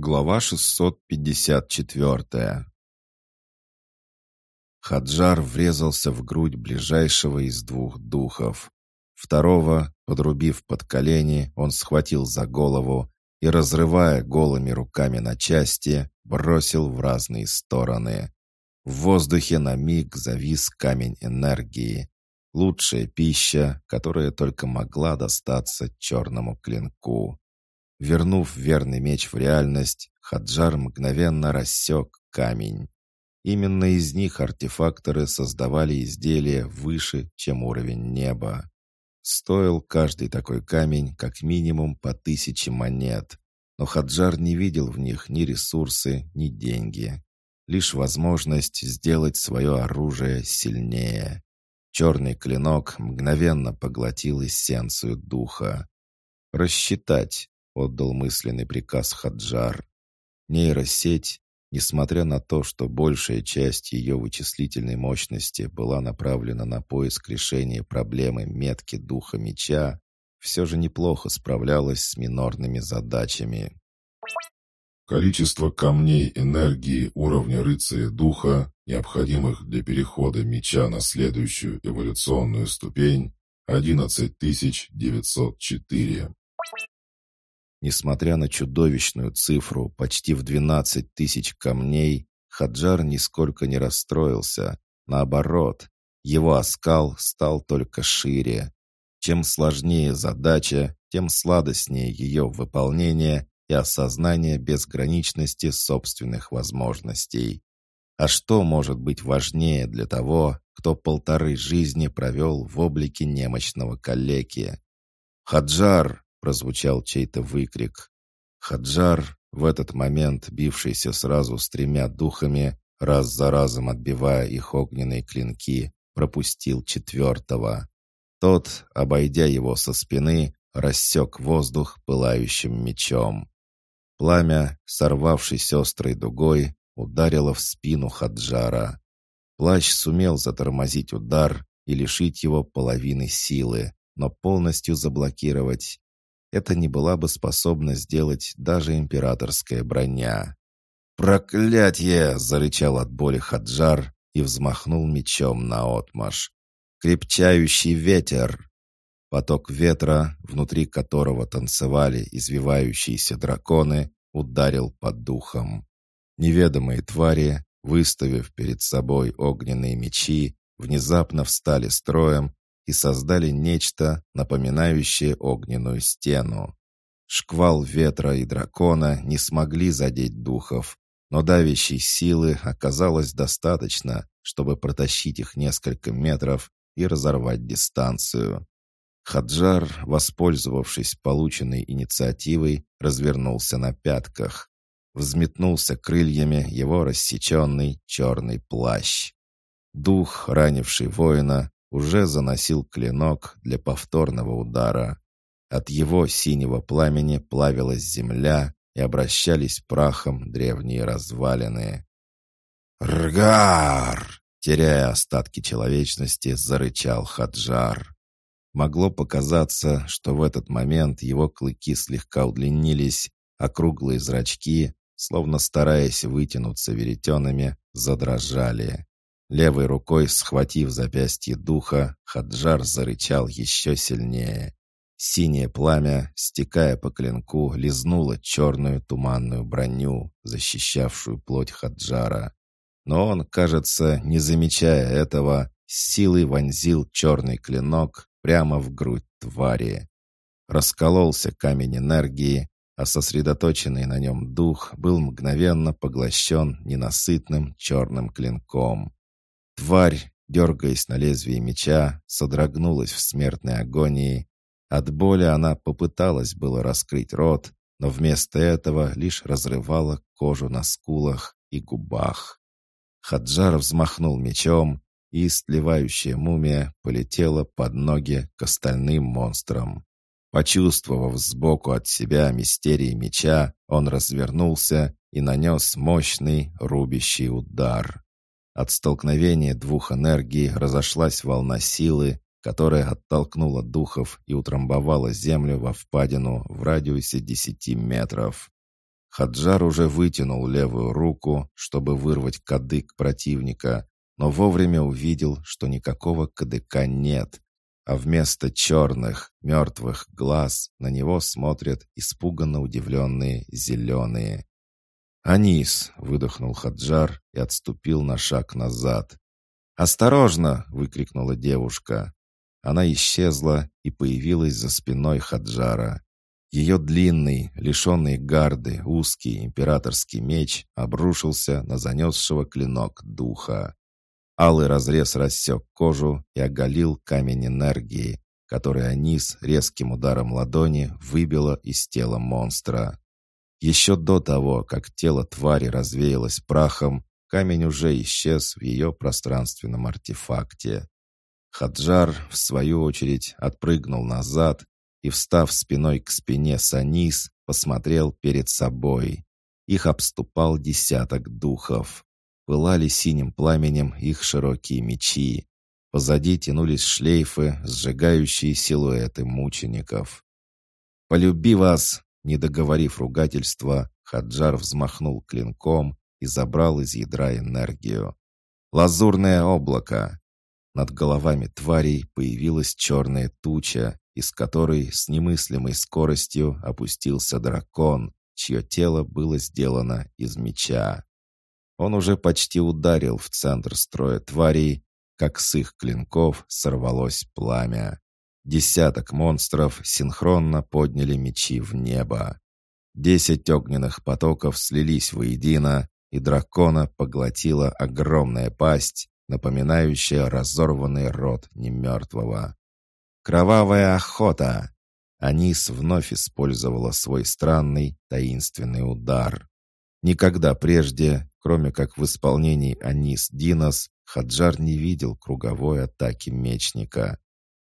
Глава 654 Хаджар врезался в грудь ближайшего из двух духов. Второго, подрубив под колени, он схватил за голову и, разрывая голыми руками на части, бросил в разные стороны. В воздухе на миг завис камень энергии. Лучшая пища, которая только могла достаться черному клинку. Вернув верный меч в реальность, Хаджар мгновенно рассек камень. Именно из них артефакторы создавали изделия выше, чем уровень неба. Стоил каждый такой камень как минимум по тысяче монет, но Хаджар не видел в них ни ресурсы, ни деньги. Лишь возможность сделать свое оружие сильнее. Черный клинок мгновенно поглотил эссенцию духа. Рассчитать, отдал мысленный приказ Хаджар. Нейросеть, несмотря на то, что большая часть ее вычислительной мощности была направлена на поиск решения проблемы метки духа меча, все же неплохо справлялась с минорными задачами. Количество камней энергии уровня рыцаря духа, необходимых для перехода меча на следующую эволюционную ступень, 11904. Несмотря на чудовищную цифру почти в 12 тысяч камней, Хаджар нисколько не расстроился. Наоборот, его оскал стал только шире. Чем сложнее задача, тем сладостнее ее выполнение и осознание безграничности собственных возможностей. А что может быть важнее для того, кто полторы жизни провел в облике немощного калеки? «Хаджар!» Прозвучал чей-то выкрик. Хаджар, в этот момент бившийся сразу с тремя духами, раз за разом отбивая их огненные клинки, пропустил четвертого. Тот, обойдя его со спины, рассек воздух пылающим мечом. Пламя, сорвавшись острой дугой, ударило в спину Хаджара. Плащ сумел затормозить удар и лишить его половины силы, но полностью заблокировать это не была бы способна сделать даже императорская броня. «Проклятье!» — зарычал от боли Хаджар и взмахнул мечом на отмаш. «Крепчающий ветер!» Поток ветра, внутри которого танцевали извивающиеся драконы, ударил под духом. Неведомые твари, выставив перед собой огненные мечи, внезапно встали строем и создали нечто, напоминающее огненную стену. Шквал ветра и дракона не смогли задеть духов, но давящей силы оказалось достаточно, чтобы протащить их несколько метров и разорвать дистанцию. Хаджар, воспользовавшись полученной инициативой, развернулся на пятках. Взметнулся крыльями его рассеченный черный плащ. Дух, ранивший воина, уже заносил клинок для повторного удара. От его синего пламени плавилась земля и обращались прахом древние развалины. «Ргар!» — теряя остатки человечности, зарычал Хаджар. Могло показаться, что в этот момент его клыки слегка удлинились, а круглые зрачки, словно стараясь вытянуться веретенами, задрожали. Левой рукой, схватив запястье духа, Хаджар зарычал еще сильнее. Синее пламя, стекая по клинку, лизнуло черную туманную броню, защищавшую плоть Хаджара. Но он, кажется, не замечая этого, силой вонзил черный клинок прямо в грудь твари. Раскололся камень энергии, а сосредоточенный на нем дух был мгновенно поглощен ненасытным черным клинком. Тварь, дергаясь на лезвие меча, содрогнулась в смертной агонии. От боли она попыталась было раскрыть рот, но вместо этого лишь разрывала кожу на скулах и губах. Хаджар взмахнул мечом, и сливающая мумия полетела под ноги к остальным монстрам. Почувствовав сбоку от себя мистерии меча, он развернулся и нанес мощный рубящий удар. От столкновения двух энергий разошлась волна силы, которая оттолкнула духов и утрамбовала землю во впадину в радиусе десяти метров. Хаджар уже вытянул левую руку, чтобы вырвать кадык противника, но вовремя увидел, что никакого кадыка нет, а вместо черных, мертвых глаз на него смотрят испуганно удивленные зеленые. «Анис!» — выдохнул Хаджар и отступил на шаг назад. «Осторожно!» — выкрикнула девушка. Она исчезла и появилась за спиной Хаджара. Ее длинный, лишенный гарды, узкий императорский меч обрушился на занесшего клинок духа. Алый разрез рассек кожу и оголил камень энергии, который Анис резким ударом ладони выбила из тела монстра. Еще до того, как тело твари развеялось прахом, камень уже исчез в ее пространственном артефакте. Хаджар, в свою очередь, отпрыгнул назад и, встав спиной к спине Санис, посмотрел перед собой. Их обступал десяток духов. Пылали синим пламенем их широкие мечи. Позади тянулись шлейфы, сжигающие силуэты мучеников. «Полюби вас!» Не договорив ругательства, Хаджар взмахнул клинком и забрал из ядра энергию. «Лазурное облако!» Над головами тварей появилась черная туча, из которой с немыслимой скоростью опустился дракон, чье тело было сделано из меча. Он уже почти ударил в центр строя тварей, как с их клинков сорвалось пламя. Десяток монстров синхронно подняли мечи в небо. Десять огненных потоков слились воедино, и дракона поглотила огромная пасть, напоминающая разорванный рот немертвого. Кровавая охота! Анис вновь использовала свой странный, таинственный удар. Никогда прежде, кроме как в исполнении Анис Динос, Хаджар не видел круговой атаки мечника.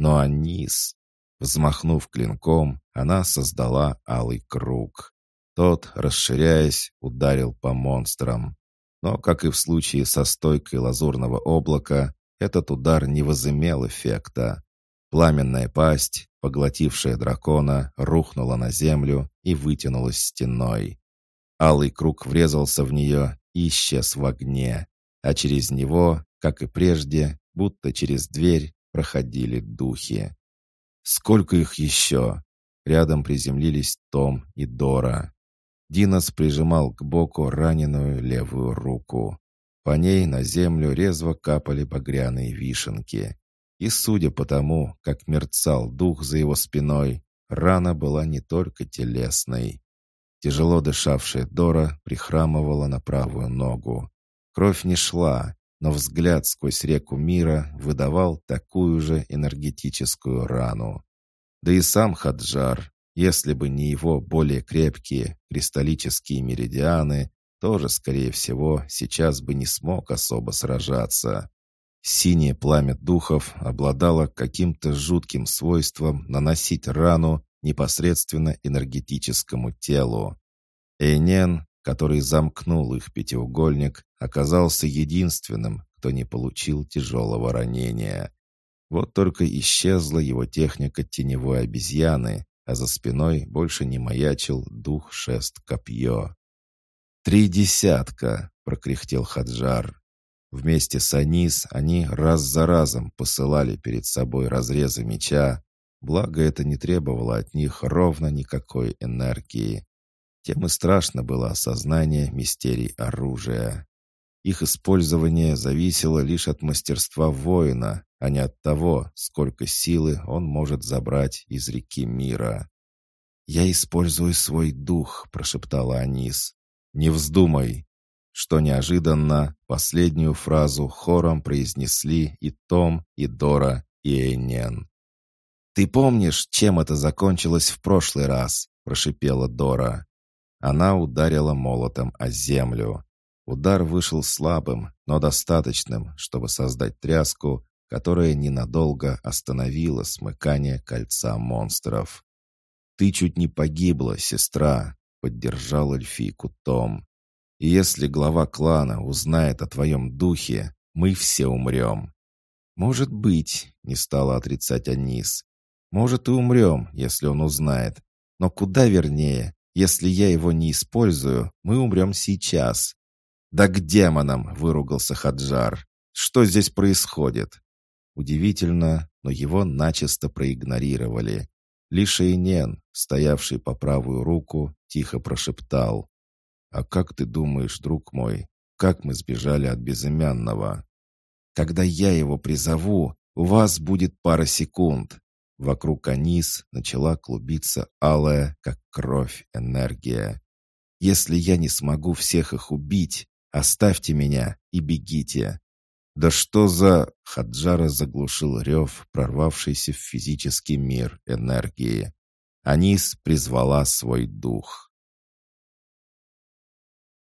Но Анис... Взмахнув клинком, она создала алый круг. Тот, расширяясь, ударил по монстрам. Но, как и в случае со стойкой лазурного облака, этот удар не возымел эффекта. Пламенная пасть, поглотившая дракона, рухнула на землю и вытянулась стеной. Алый круг врезался в нее и исчез в огне, а через него, как и прежде, будто через дверь, проходили духи. Сколько их еще? Рядом приземлились Том и Дора. Динос прижимал к боку раненую левую руку. По ней на землю резво капали багряные вишенки. И судя по тому, как мерцал дух за его спиной, рана была не только телесной. Тяжело дышавшая Дора прихрамывала на правую ногу. Кровь не шла, но взгляд сквозь реку мира выдавал такую же энергетическую рану. Да и сам Хаджар, если бы не его более крепкие кристаллические меридианы, тоже, скорее всего, сейчас бы не смог особо сражаться. Синее пламя духов обладало каким-то жутким свойством наносить рану непосредственно энергетическому телу. Эйнен, который замкнул их пятиугольник, оказался единственным, кто не получил тяжелого ранения. Вот только исчезла его техника теневой обезьяны, а за спиной больше не маячил дух шест-копье. «Три десятка!» — прокряхтел Хаджар. Вместе с Анис они раз за разом посылали перед собой разрезы меча, благо это не требовало от них ровно никакой энергии. Тем и страшно было осознание мистерий оружия. Их использование зависело лишь от мастерства воина, а не от того, сколько силы он может забрать из реки мира. «Я использую свой дух», — прошептала Анис. «Не вздумай!» что неожиданно последнюю фразу хором произнесли и Том, и Дора, и Эйнен. «Ты помнишь, чем это закончилось в прошлый раз?» — прошипела Дора. Она ударила молотом о землю. Удар вышел слабым, но достаточным, чтобы создать тряску, которая ненадолго остановила смыкание кольца монстров. «Ты чуть не погибла, сестра», — поддержал эльфийку Том. И если глава клана узнает о твоем духе, мы все умрем». «Может быть», — не стала отрицать Анис. «Может, и умрем, если он узнает. Но куда вернее, Если я его не использую, мы умрем сейчас». «Да к демонам!» — выругался Хаджар. «Что здесь происходит?» Удивительно, но его начисто проигнорировали. Лишь Эйнен, стоявший по правую руку, тихо прошептал. «А как ты думаешь, друг мой, как мы сбежали от безымянного? Когда я его призову, у вас будет пара секунд». Вокруг Анис начала клубиться алая, как кровь, энергия. «Если я не смогу всех их убить, оставьте меня и бегите. «Да что за...» — Хаджара заглушил рев, прорвавшийся в физический мир энергии. Анис призвала свой дух.